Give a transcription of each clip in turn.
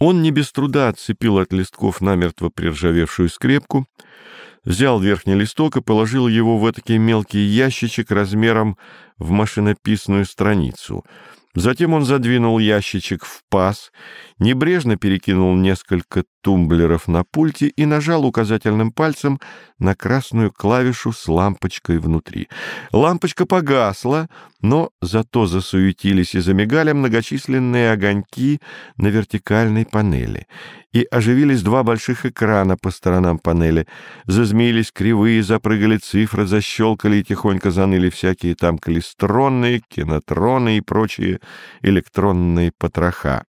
Он не без труда отцепил от листков намертво приржавевшую скрепку, взял верхний листок и положил его в этакий мелкий ящичек размером в машинописную страницу — Затем он задвинул ящичек в паз, небрежно перекинул несколько тумблеров на пульте и нажал указательным пальцем на красную клавишу с лампочкой внутри. Лампочка погасла, но зато засуетились и замигали многочисленные огоньки на вертикальной панели. И оживились два больших экрана по сторонам панели. Зазмеились кривые, запрыгали цифры, защелкали и тихонько заныли всякие там калистронные, кинотроны и прочие электронные потроха.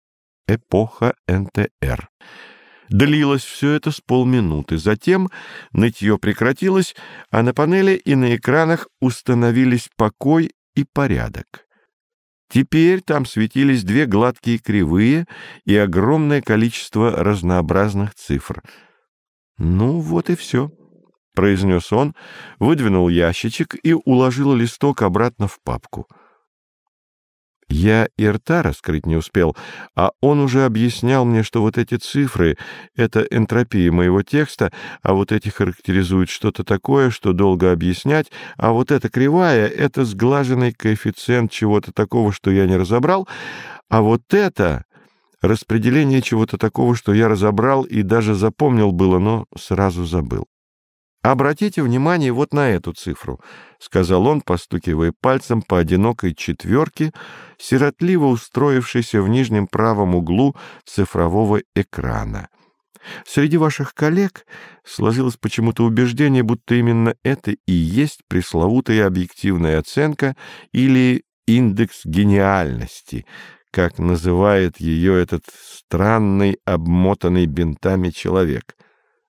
Эпоха НТР. Длилось все это с полминуты. Затем нытье прекратилось, а на панели и на экранах установились покой и порядок. Теперь там светились две гладкие кривые и огромное количество разнообразных цифр. «Ну, вот и все», — произнес он, выдвинул ящичек и уложил листок обратно в папку. Я и рта раскрыть не успел, а он уже объяснял мне, что вот эти цифры — это энтропия моего текста, а вот эти характеризуют что-то такое, что долго объяснять, а вот эта кривая — это сглаженный коэффициент чего-то такого, что я не разобрал, а вот это — распределение чего-то такого, что я разобрал и даже запомнил было, но сразу забыл. «Обратите внимание вот на эту цифру», — сказал он, постукивая пальцем по одинокой четверке, сиротливо устроившейся в нижнем правом углу цифрового экрана. Среди ваших коллег сложилось почему-то убеждение, будто именно это и есть пресловутая объективная оценка или индекс гениальности, как называет ее этот странный, обмотанный бинтами человек.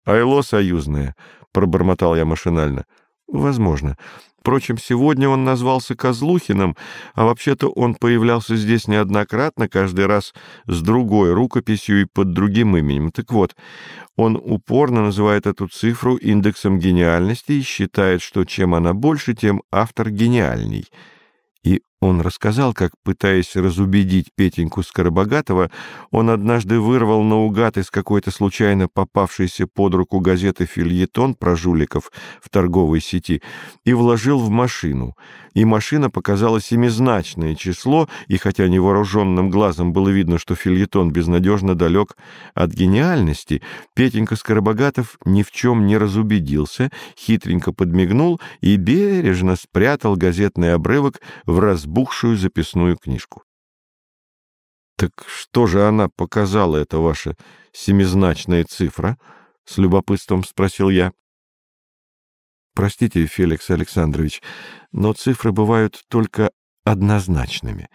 Айло союзное —— пробормотал я машинально. «Возможно. Впрочем, сегодня он назвался Козлухиным, а вообще-то он появлялся здесь неоднократно, каждый раз с другой рукописью и под другим именем. Так вот, он упорно называет эту цифру индексом гениальности и считает, что чем она больше, тем автор гениальней». И он рассказал, как, пытаясь разубедить Петеньку Скоробогатова, он однажды вырвал наугад из какой-то случайно попавшейся под руку газеты «Фильетон» про жуликов в торговой сети и вложил в машину. И машина показала семизначное число, и хотя невооруженным глазом было видно, что фильетон безнадежно далек от гениальности, Петенька Скоробогатов ни в чем не разубедился, хитренько подмигнул и бережно спрятал газетный обрывок в разбор разбухшую записную книжку. «Так что же она показала, эта ваша семизначная цифра?» — с любопытством спросил я. «Простите, Феликс Александрович, но цифры бывают только однозначными.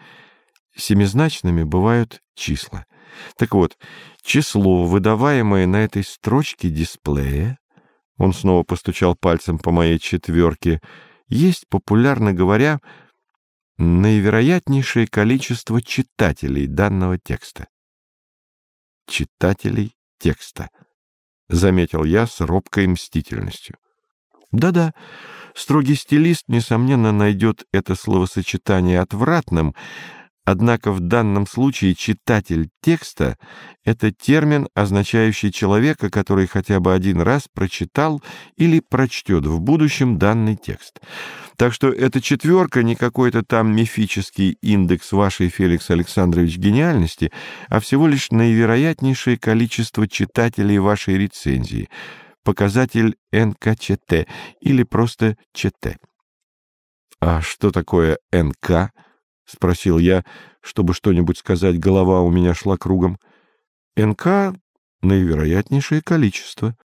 Семизначными бывают числа. Так вот, число, выдаваемое на этой строчке дисплея, он снова постучал пальцем по моей четверке, есть, популярно говоря, наивероятнейшее количество читателей данного текста. Читателей текста, заметил я с робкой мстительностью. Да-да, строгий стилист, несомненно, найдет это словосочетание отвратным, Однако в данном случае читатель текста — это термин, означающий человека, который хотя бы один раз прочитал или прочтет в будущем данный текст. Так что эта четверка не какой-то там мифический индекс вашей, Феликс Александрович, гениальности, а всего лишь наивероятнейшее количество читателей вашей рецензии, показатель НКЧТ или просто ЧТ. А что такое НК? — спросил я, чтобы что-нибудь сказать, голова у меня шла кругом. — НК — наивероятнейшее количество,